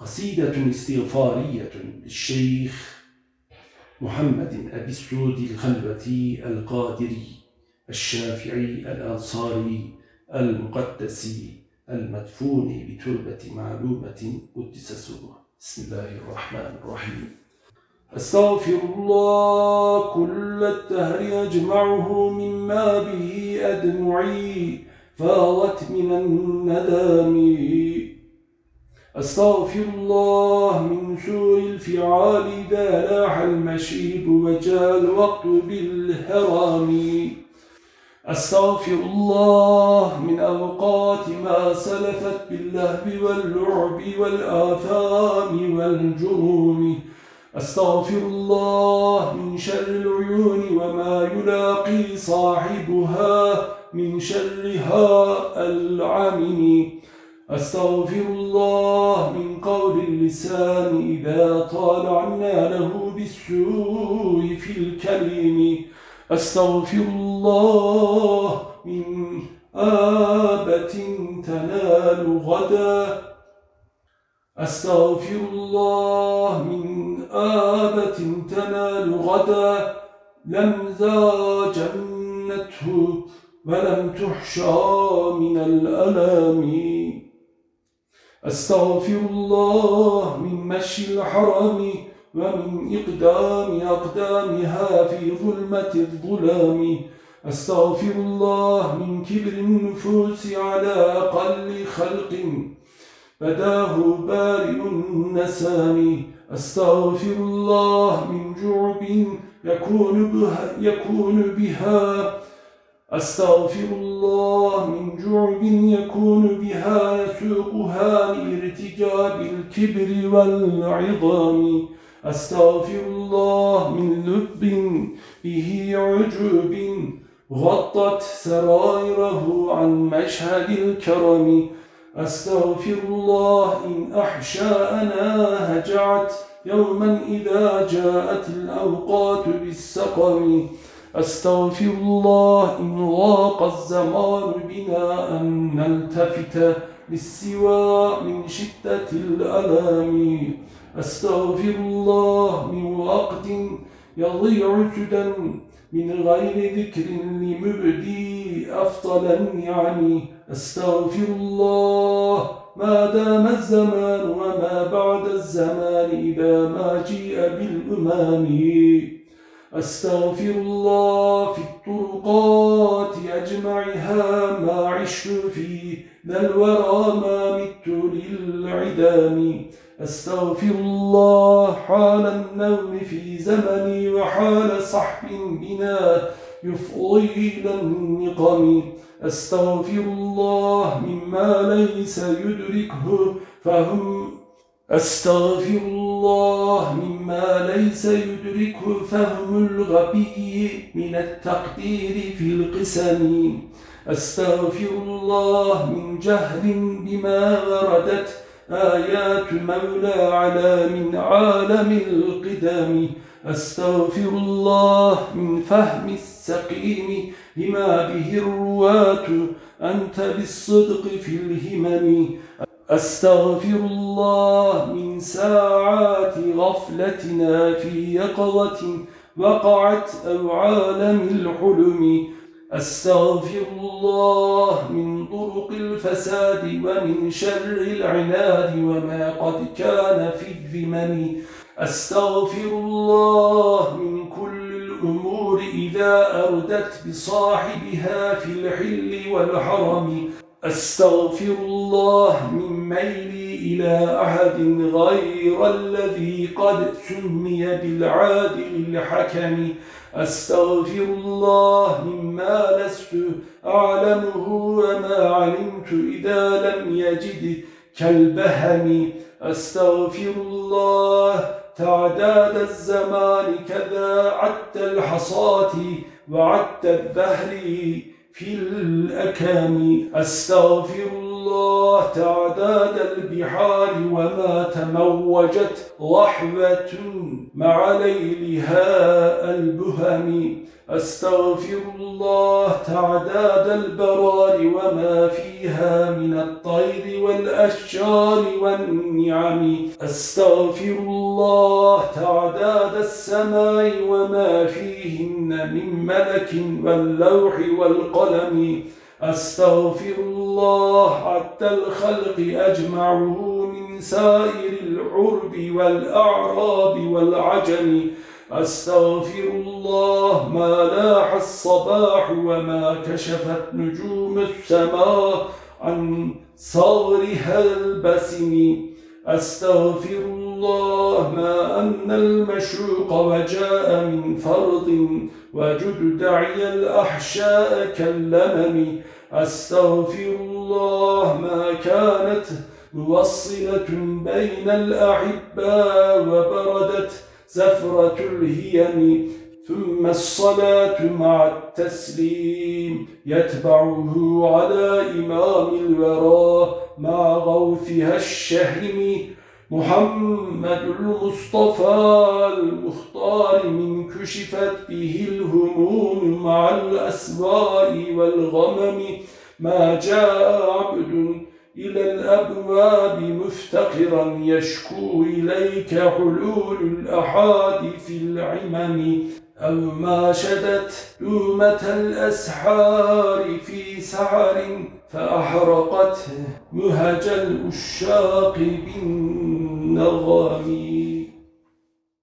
قصيدة استغفارية للشيخ محمد أبي السود الخلوتي القادري الشافعي الأنصاري المقدس المدفون بتربة معلومة قدس سره بسم الله الرحمن الرحيم. أستغفر الله كل الدهر أجمعه مما به أدمعي فاضت من الندم. أستغفر الله من سوء الفعال إذا لاح المشيب وجاء الوقت بالهرام أستغفر الله من أوقات ما سلفت باللهب واللعب والآثام والجروم أستغفر الله من شر العيون وما يلاقي صاحبها من شرها العمم أستغفر الله من قول اللسان إذا طال عنا له بالسوء في الكلم. أستغفر الله من آبة تنال غدا. أستغفر الله من آبة تنال غدا. لم ذا جنته ولم تحشى من الألام أستغفر الله من مشي الحرم ومن إقدام أقدامها في ظلمة الظلام. أستغفر الله من كبر النفوس على أقل خلق. بداه بارئ النسام. أستغفر الله من جعب يكون بها, يكون بها أستغفر الله من جعب يكون بها يسوقها لارتجاب الكبر والعظام. أستغفر الله من لب به عجوب غطت سرائره عن مشهد الكرم. أستغفر الله إن أحشاءنا هجعت يوما إذا جاءت الأوقات بالسقم. أستغفر الله إن ضاق الزمان بنا أن نلتفت للسوى من شدة الألام أستغفر الله من وقت يضيع سدى من غير ذكر لمبدي أفضل النعم. أستغفر الله ما دام الزمان وما بعد الزمان إذا ما جيء بالأمام. أستغفر الله في الطرقات أجمعها ما عشت في ذا الورى ما مت للعدام أستغفر الله حال النوم في زمني وحال صحب بنا يفضي إلى النقم. أستغفر الله مما ليس يدركه فهم أستغفر الله مما ليس يدركه فهم الغبي من التقدير في القسم. أستغفر الله من جهل بما وردت آيات مولى على من عالم القدم. أستغفر الله من فهم السقيم لما به الرواة. أنت بالصدق في الهمم. أستغفر الله من ساعات غفلتنا في يقظة وقعت أو عالم الحلم. أستغفر الله من طرق الفساد ومن شر العناد وما قد كان في الذمم. أستغفر الله من كل الأمور إذا أردت بصاحبها في الحل والحرم. أستغفر الله من ميلي إلى أحد غير الذي قد سمي بالعادل الحكم. أستغفر الله مما لست أعلمه وما علمت إذا لم يجد كالبهم أستغفر الله تعداد الزمان كذا عدت الحصاة وعدت الذهر في الأكام. أستغفر الله تعداد البحار وما تموجت رحبة مع ليلها البهم. أستغفر الله تعداد البرار وما فيها من الطير والأشجار والنعم. أستغفر الله تعداد السماء وما فيهن من ملك واللوح والقلم. أستغفر الله حتى الخلق أجمعه من سائر العرب والأعراب والعجم. أستغفر الله ما لاح الصباح وما كشفت نجوم السماء عن صغرها البسم. أستغفر الله ما أن المشوق وجاء من فرض وجد دعي الأحشاء كاللمم. أستغفر الله ما كانت موصلة بين الأحباء وبردت زفرة الهيم ثم الصلاة مع التسليم. يتبعه على إمام الورى مع غوثها الشهم. محمد المصطفى المختار من كشفت به الهموم مع الأسواء والغمم ما جاء عبد إلى الأبواب مفتقرا يشكو إليك حلول الأحاديث العمم أو ما شدت دومة الأسحار في سعر فأحرقت مهج الأشاق بالنغم.